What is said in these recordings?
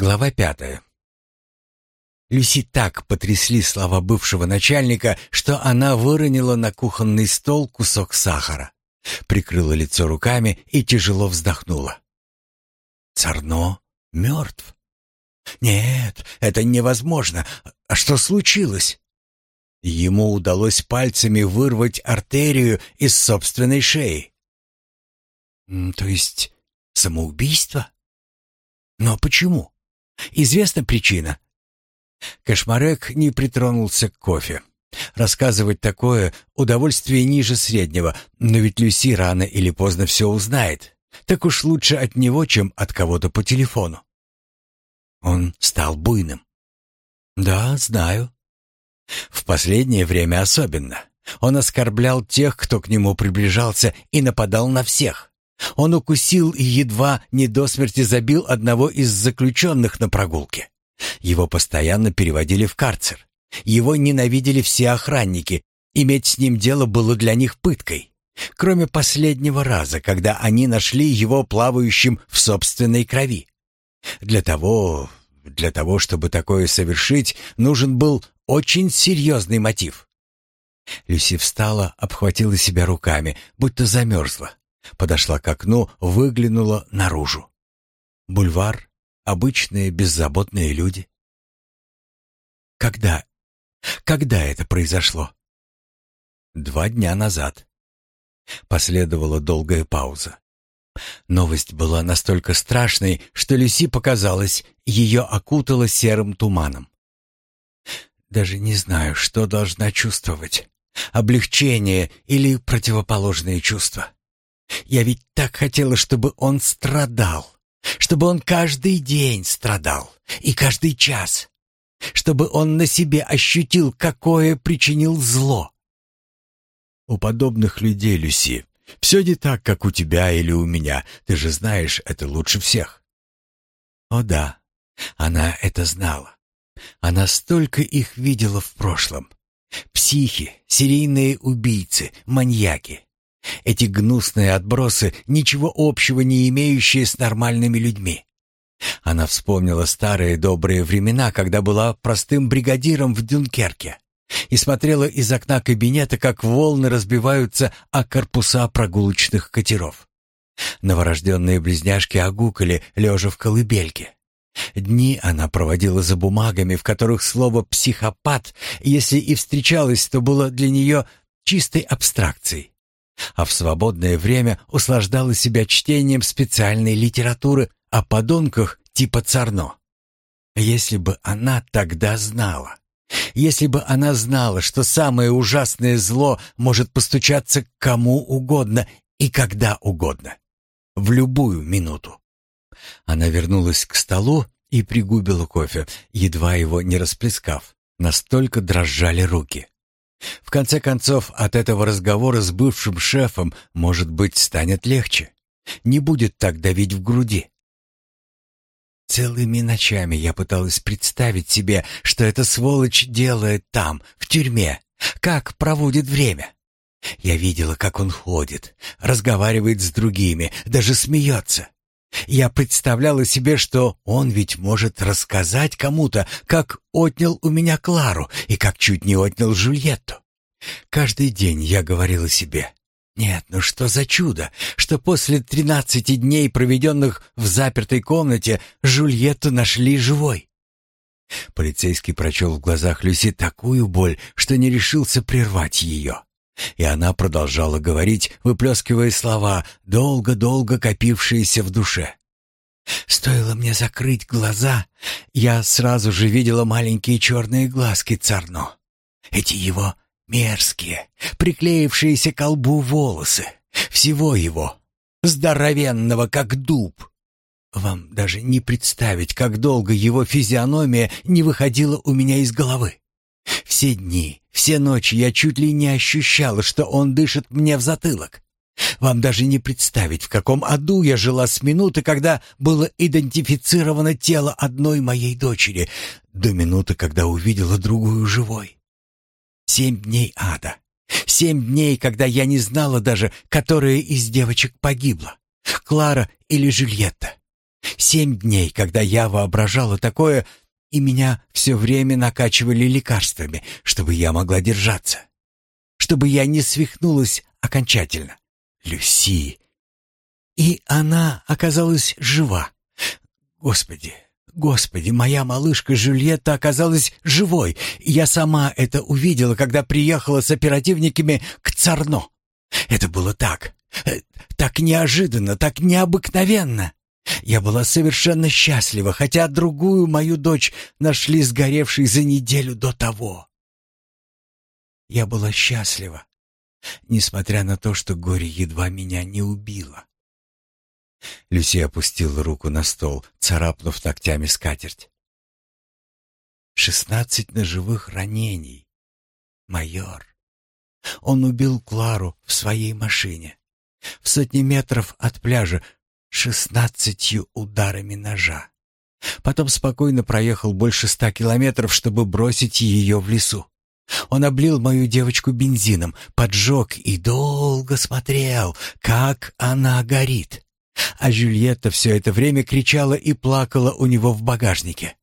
Глава пятая. Люси так потрясли слова бывшего начальника, что она выронила на кухонный стол кусок сахара, прикрыла лицо руками и тяжело вздохнула. Царно мертв? Нет, это невозможно. А что случилось? Ему удалось пальцами вырвать артерию из собственной шеи. То есть самоубийство? Но почему? Известна причина?» Кошмарек не притронулся к кофе. Рассказывать такое — удовольствие ниже среднего, но ведь Люси рано или поздно все узнает. Так уж лучше от него, чем от кого-то по телефону. Он стал буйным. «Да, знаю». В последнее время особенно. Он оскорблял тех, кто к нему приближался, и нападал на всех. Он укусил и едва не до смерти забил одного из заключенных на прогулке. Его постоянно переводили в карцер. Его ненавидели все охранники. Иметь с ним дело было для них пыткой. Кроме последнего раза, когда они нашли его плавающим в собственной крови. Для того, для того, чтобы такое совершить, нужен был очень серьезный мотив. Люси встала, обхватила себя руками, будто замерзла. Подошла к окну, выглянула наружу. Бульвар, обычные беззаботные люди. Когда? Когда это произошло? Два дня назад. Последовала долгая пауза. Новость была настолько страшной, что Люси показалось, ее окутало серым туманом. Даже не знаю, что должна чувствовать. Облегчение или противоположные чувства. Я ведь так хотела, чтобы он страдал, чтобы он каждый день страдал и каждый час, чтобы он на себе ощутил, какое причинил зло. У подобных людей, Люси, все не так, как у тебя или у меня. Ты же знаешь это лучше всех. О да, она это знала. Она столько их видела в прошлом. Психи, серийные убийцы, маньяки. Эти гнусные отбросы, ничего общего не имеющие с нормальными людьми. Она вспомнила старые добрые времена, когда была простым бригадиром в Дюнкерке и смотрела из окна кабинета, как волны разбиваются о корпуса прогулочных катеров. Новорожденные близняшки огукали, лежа в колыбельке. Дни она проводила за бумагами, в которых слово «психопат», если и встречалось, то было для нее чистой абстракцией а в свободное время услаждала себя чтением специальной литературы о подонках типа Царно. Если бы она тогда знала, если бы она знала, что самое ужасное зло может постучаться к кому угодно и когда угодно, в любую минуту. Она вернулась к столу и пригубила кофе, едва его не расплескав. Настолько дрожали руки. В конце концов, от этого разговора с бывшим шефом, может быть, станет легче. Не будет так давить в груди. Целыми ночами я пыталась представить себе, что эта сволочь делает там, в тюрьме, как проводит время. Я видела, как он ходит, разговаривает с другими, даже смеется. Я представляла себе, что он ведь может рассказать кому-то, как отнял у меня Клару и как чуть не отнял Жульетту. Каждый день я говорила себе, нет, ну что за чудо, что после тринадцати дней, проведенных в запертой комнате, Жульетту нашли живой. Полицейский прочел в глазах Люси такую боль, что не решился прервать ее. И она продолжала говорить, выплескивая слова, долго-долго копившиеся в душе. Стоило мне закрыть глаза, я сразу же видела маленькие черные глазки Царно. Эти его мерзкие, приклеившиеся к лбу волосы. Всего его, здоровенного, как дуб. Вам даже не представить, как долго его физиономия не выходила у меня из головы. Все дни, все ночи я чуть ли не ощущала, что он дышит мне в затылок. Вам даже не представить, в каком аду я жила с минуты, когда было идентифицировано тело одной моей дочери, до минуты, когда увидела другую живой. Семь дней ада. Семь дней, когда я не знала даже, которая из девочек погибла. Клара или Жюльетта. Семь дней, когда я воображала такое, и меня все время накачивали лекарствами, чтобы я могла держаться. Чтобы я не свихнулась окончательно. Люси. И она оказалась жива. Господи, господи, моя малышка Жюльетта оказалась живой. Я сама это увидела, когда приехала с оперативниками к Царно. Это было так, э, так неожиданно, так необыкновенно. Я была совершенно счастлива, хотя другую мою дочь нашли сгоревшей за неделю до того. Я была счастлива, несмотря на то, что горе едва меня не убило. Люси опустила руку на стол, царапнув ногтями скатерть. «Шестнадцать ножевых ранений, майор. Он убил Клару в своей машине, в сотни метров от пляжа, шестнадцатью ударами ножа. Потом спокойно проехал больше ста километров, чтобы бросить ее в лесу. Он облил мою девочку бензином, поджег и долго смотрел, как она горит. А Жюльетта все это время кричала и плакала у него в багажнике.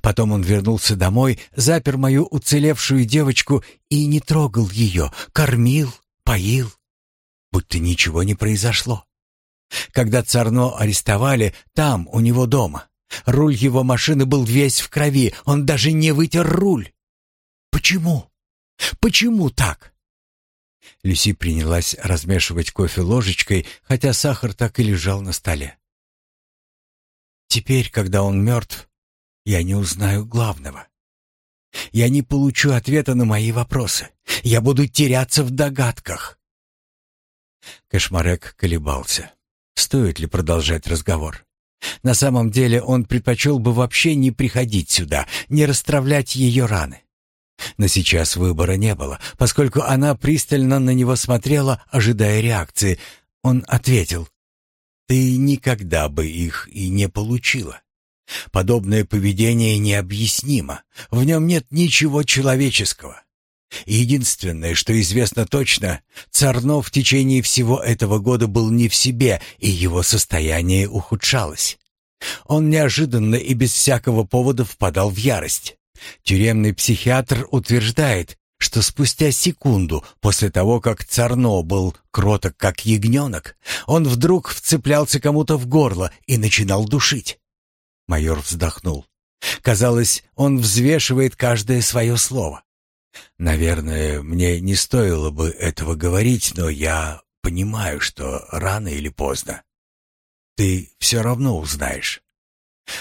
Потом он вернулся домой, запер мою уцелевшую девочку и не трогал ее, кормил, поил, будто ничего не произошло. Когда Царно арестовали, там, у него дома, руль его машины был весь в крови, он даже не вытер руль. Почему? Почему так? Люси принялась размешивать кофе ложечкой, хотя сахар так и лежал на столе. Теперь, когда он мертв, я не узнаю главного. Я не получу ответа на мои вопросы. Я буду теряться в догадках. Кошмарек колебался. Стоит ли продолжать разговор? На самом деле он предпочел бы вообще не приходить сюда, не расстравлять ее раны. Но сейчас выбора не было, поскольку она пристально на него смотрела, ожидая реакции. Он ответил, «Ты никогда бы их и не получила. Подобное поведение необъяснимо, в нем нет ничего человеческого. Единственное, что известно точно, Царно в течение всего этого года был не в себе, и его состояние ухудшалось. Он неожиданно и без всякого повода впадал в ярость. Тюремный психиатр утверждает, что спустя секунду после того, как Царно был кроток как ягненок, он вдруг вцеплялся кому-то в горло и начинал душить. Майор вздохнул. Казалось, он взвешивает каждое свое слово. Наверное, мне не стоило бы этого говорить, но я понимаю, что рано или поздно ты все равно узнаешь.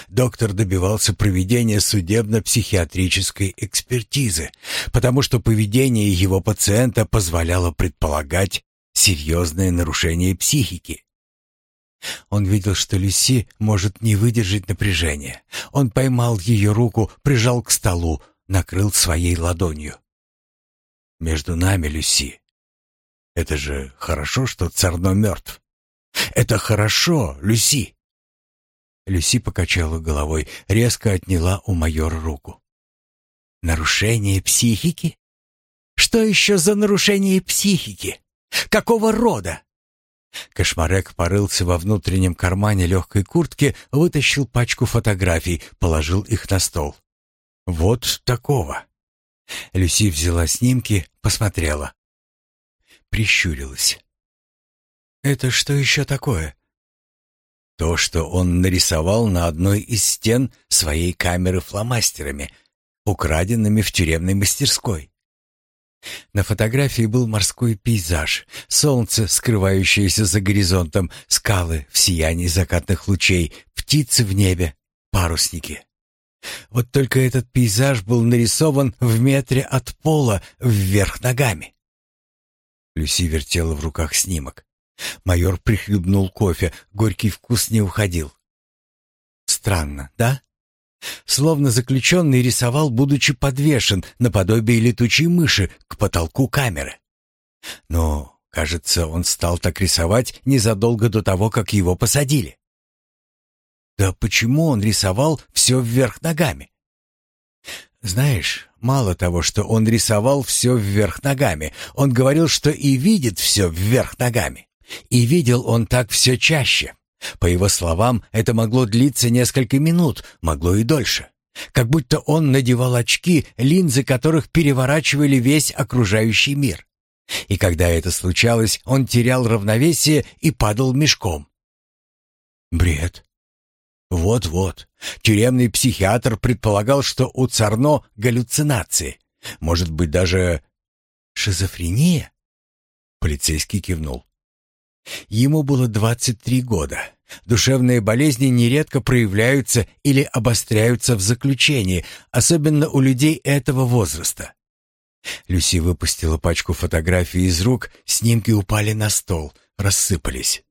Доктор добивался проведения судебно-психиатрической экспертизы, потому что поведение его пациента позволяло предполагать серьезное нарушение психики. Он видел, что Люси может не выдержать напряжения. Он поймал ее руку, прижал к столу, накрыл своей ладонью между нами, Люси. Это же хорошо, что Царно мертв. Это хорошо, Люси. Люси покачала головой, резко отняла у майора руку. Нарушение психики? Что еще за нарушение психики? Какого рода? Кошмарек порылся во внутреннем кармане легкой куртки, вытащил пачку фотографий, положил их на стол. Вот такого. Люси взяла снимки, посмотрела. Прищурилась. «Это что еще такое?» То, что он нарисовал на одной из стен своей камеры фломастерами, украденными в тюремной мастерской. На фотографии был морской пейзаж, солнце, скрывающееся за горизонтом, скалы в сиянии закатных лучей, птицы в небе, парусники. Вот только этот пейзаж был нарисован в метре от пола вверх ногами. Люси вертела в руках снимок. Майор прихлебнул кофе, горький вкус не уходил. Странно, да? Словно заключенный рисовал, будучи подвешен наподобие летучей мыши к потолку камеры. Но, кажется, он стал так рисовать незадолго до того, как его посадили. Да почему он рисовал все вверх ногами? Знаешь, мало того, что он рисовал все вверх ногами, он говорил, что и видит все вверх ногами. И видел он так все чаще. По его словам, это могло длиться несколько минут, могло и дольше. Как будто он надевал очки, линзы которых переворачивали весь окружающий мир. И когда это случалось, он терял равновесие и падал мешком. Бред. Вот-вот. Тюремный психиатр предполагал, что у Царно галлюцинации. Может быть, даже шизофрения? Полицейский кивнул. Ему было 23 года. Душевные болезни нередко проявляются или обостряются в заключении, особенно у людей этого возраста. Люси выпустила пачку фотографий из рук, снимки упали на стол, рассыпались.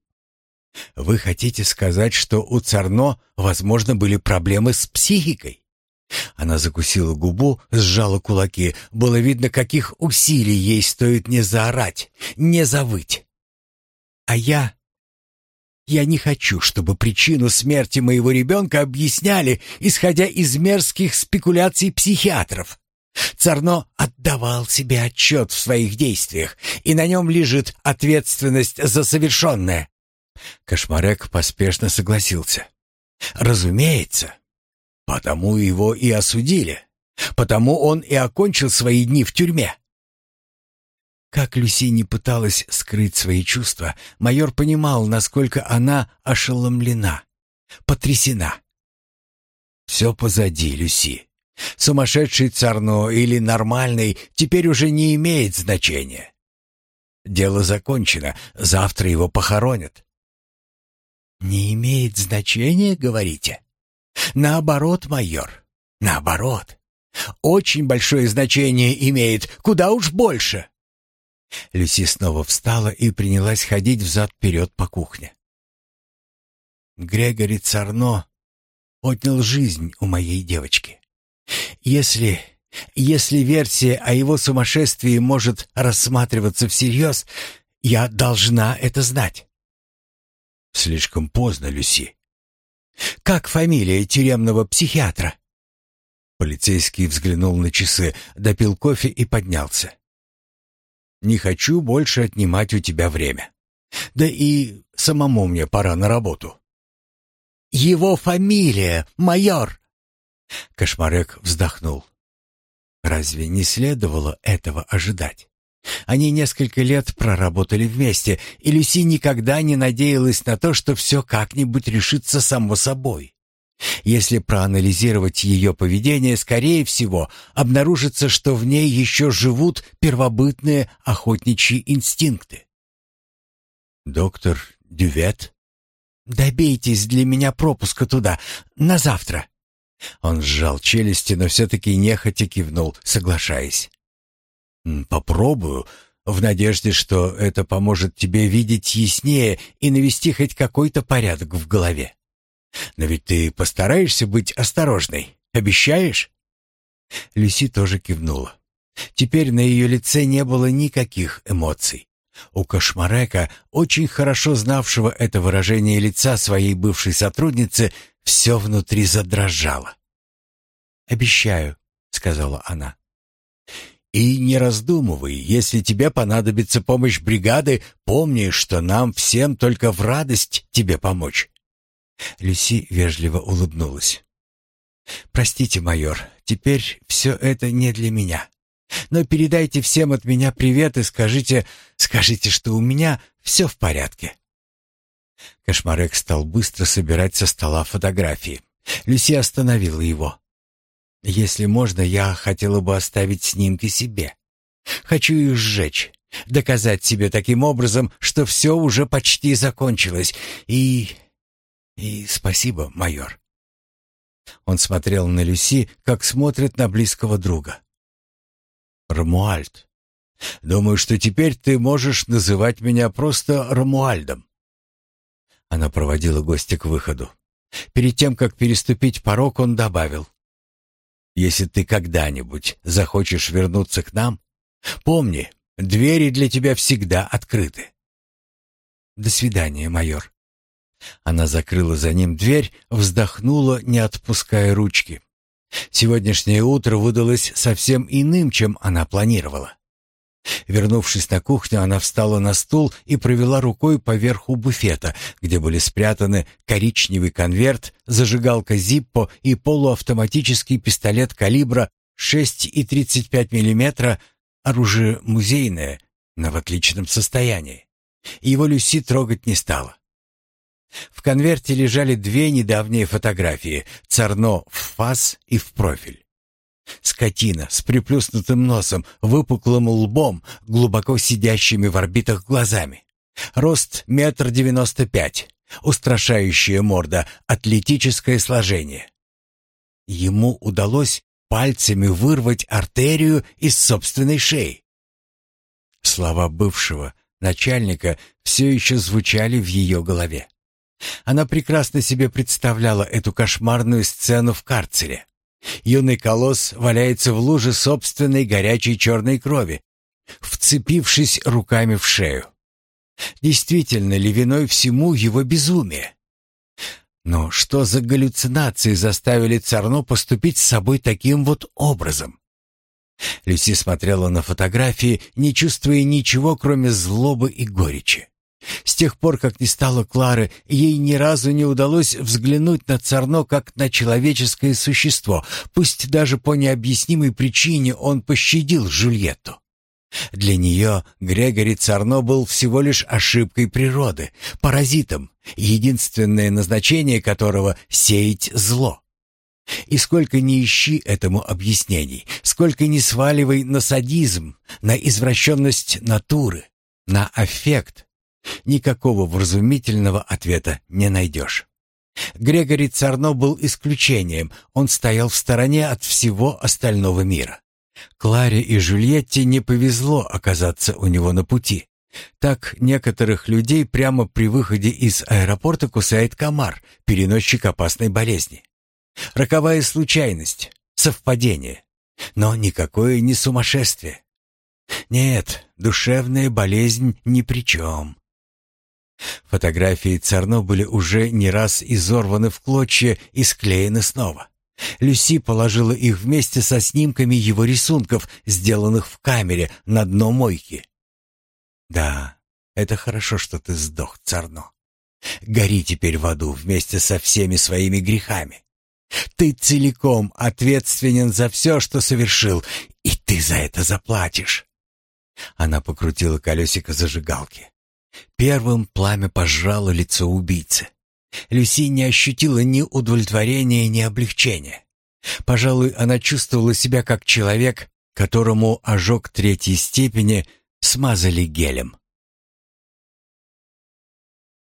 «Вы хотите сказать, что у Царно, возможно, были проблемы с психикой?» Она закусила губу, сжала кулаки. Было видно, каких усилий ей стоит не заорать, не завыть. «А я я не хочу, чтобы причину смерти моего ребенка объясняли, исходя из мерзких спекуляций психиатров. Царно отдавал себе отчет в своих действиях, и на нем лежит ответственность за совершенное. Кошмарек поспешно согласился. Разумеется, потому его и осудили, потому он и окончил свои дни в тюрьме. Как Люси не пыталась скрыть свои чувства, майор понимал, насколько она ошеломлена, потрясена. «Все позади, Люси. Сумасшедший Царно или нормальный теперь уже не имеет значения. Дело закончено, завтра его похоронят». «Не имеет значения, говорите?» «Наоборот, майор, наоборот. Очень большое значение имеет, куда уж больше». Люси снова встала и принялась ходить взад-вперед по кухне. Грегори Царно отнял жизнь у моей девочки. Если... если версия о его сумасшествии может рассматриваться всерьез, я должна это знать. Слишком поздно, Люси. Как фамилия тюремного психиатра? Полицейский взглянул на часы, допил кофе и поднялся. Не хочу больше отнимать у тебя время. Да и самому мне пора на работу. Его фамилия, майор. Кошмарек вздохнул. Разве не следовало этого ожидать? Они несколько лет проработали вместе, и Люси никогда не надеялась на то, что все как-нибудь решится само собой. Если проанализировать ее поведение, скорее всего, обнаружится, что в ней еще живут первобытные охотничьи инстинкты. «Доктор Дювет?» «Добейтесь для меня пропуска туда, на завтра». Он сжал челюсти, но все-таки нехотя кивнул, соглашаясь. «Попробую, в надежде, что это поможет тебе видеть яснее и навести хоть какой-то порядок в голове». Но ведь ты постараешься быть осторожной, обещаешь?» Люси тоже кивнула. Теперь на ее лице не было никаких эмоций. У Кошмарека, очень хорошо знавшего это выражение лица своей бывшей сотрудницы, все внутри задрожало. «Обещаю», — сказала она. «И не раздумывай, если тебе понадобится помощь бригады, помни, что нам всем только в радость тебе помочь. Люси вежливо улыбнулась. «Простите, майор, теперь все это не для меня. Но передайте всем от меня привет и скажите, скажите, что у меня все в порядке». Кошмарек стал быстро собирать со стола фотографии. Люси остановила его. «Если можно, я хотела бы оставить снимки себе. Хочу их сжечь, доказать себе таким образом, что все уже почти закончилось, и и спасибо, майор. Он смотрел на Люси, как смотрит на близкого друга. Рамуальд. Думаю, что теперь ты можешь называть меня просто Рамуальдом. Она проводила гостя к выходу. Перед тем, как переступить порог, он добавил. «Если ты когда-нибудь захочешь вернуться к нам, помни, двери для тебя всегда открыты». «До свидания, майор». Она закрыла за ним дверь, вздохнула, не отпуская ручки. Сегодняшнее утро выдалось совсем иным, чем она планировала. Вернувшись на кухню, она встала на стул и провела рукой по верху буфета, где были спрятаны коричневый конверт, зажигалка Зиппо и полуавтоматический пистолет калибра 6,35 мм, оружие музейное, но в отличном состоянии. Его Люси трогать не стала. В конверте лежали две недавние фотографии — Царно в фас и в профиль. Скотина с приплюснутым носом, выпуклым лбом, глубоко сидящими в орбитах глазами. Рост метр девяносто пять, устрашающая морда, атлетическое сложение. Ему удалось пальцами вырвать артерию из собственной шеи. Слова бывшего начальника все еще звучали в ее голове. Она прекрасно себе представляла эту кошмарную сцену в карцере. Юный колосс валяется в луже собственной горячей черной крови, вцепившись руками в шею. Действительно ли виной всему его безумие? Но что за галлюцинации заставили Царно поступить с собой таким вот образом? Люси смотрела на фотографии, не чувствуя ничего, кроме злобы и горечи. С тех пор, как не стало Клары, ей ни разу не удалось взглянуть на Царно как на человеческое существо, пусть даже по необъяснимой причине он пощадил Жюльетту. Для нее Грегори Царно был всего лишь ошибкой природы, паразитом, единственное назначение которого — сеять зло. И сколько ни ищи этому объяснений, сколько ни сваливай на садизм, на извращенность натуры, на аффект, никакого вразумительного ответа не найдешь. Грегори Царно был исключением, он стоял в стороне от всего остального мира. Кларе и Жюльетте не повезло оказаться у него на пути. Так некоторых людей прямо при выходе из аэропорта кусает комар, переносчик опасной болезни. Роковая случайность, совпадение, но никакое не сумасшествие. Нет, душевная болезнь ни при чем. Фотографии Царно были уже не раз изорваны в клочья и склеены снова. Люси положила их вместе со снимками его рисунков, сделанных в камере на дно мойки. «Да, это хорошо, что ты сдох, Царно. Гори теперь в аду вместе со всеми своими грехами. Ты целиком ответственен за все, что совершил, и ты за это заплатишь». Она покрутила колесико зажигалки. Первым пламя пожрало лицо убийцы. Люси не ощутила ни удовлетворения, ни облегчения. Пожалуй, она чувствовала себя как человек, которому ожог третьей степени смазали гелем.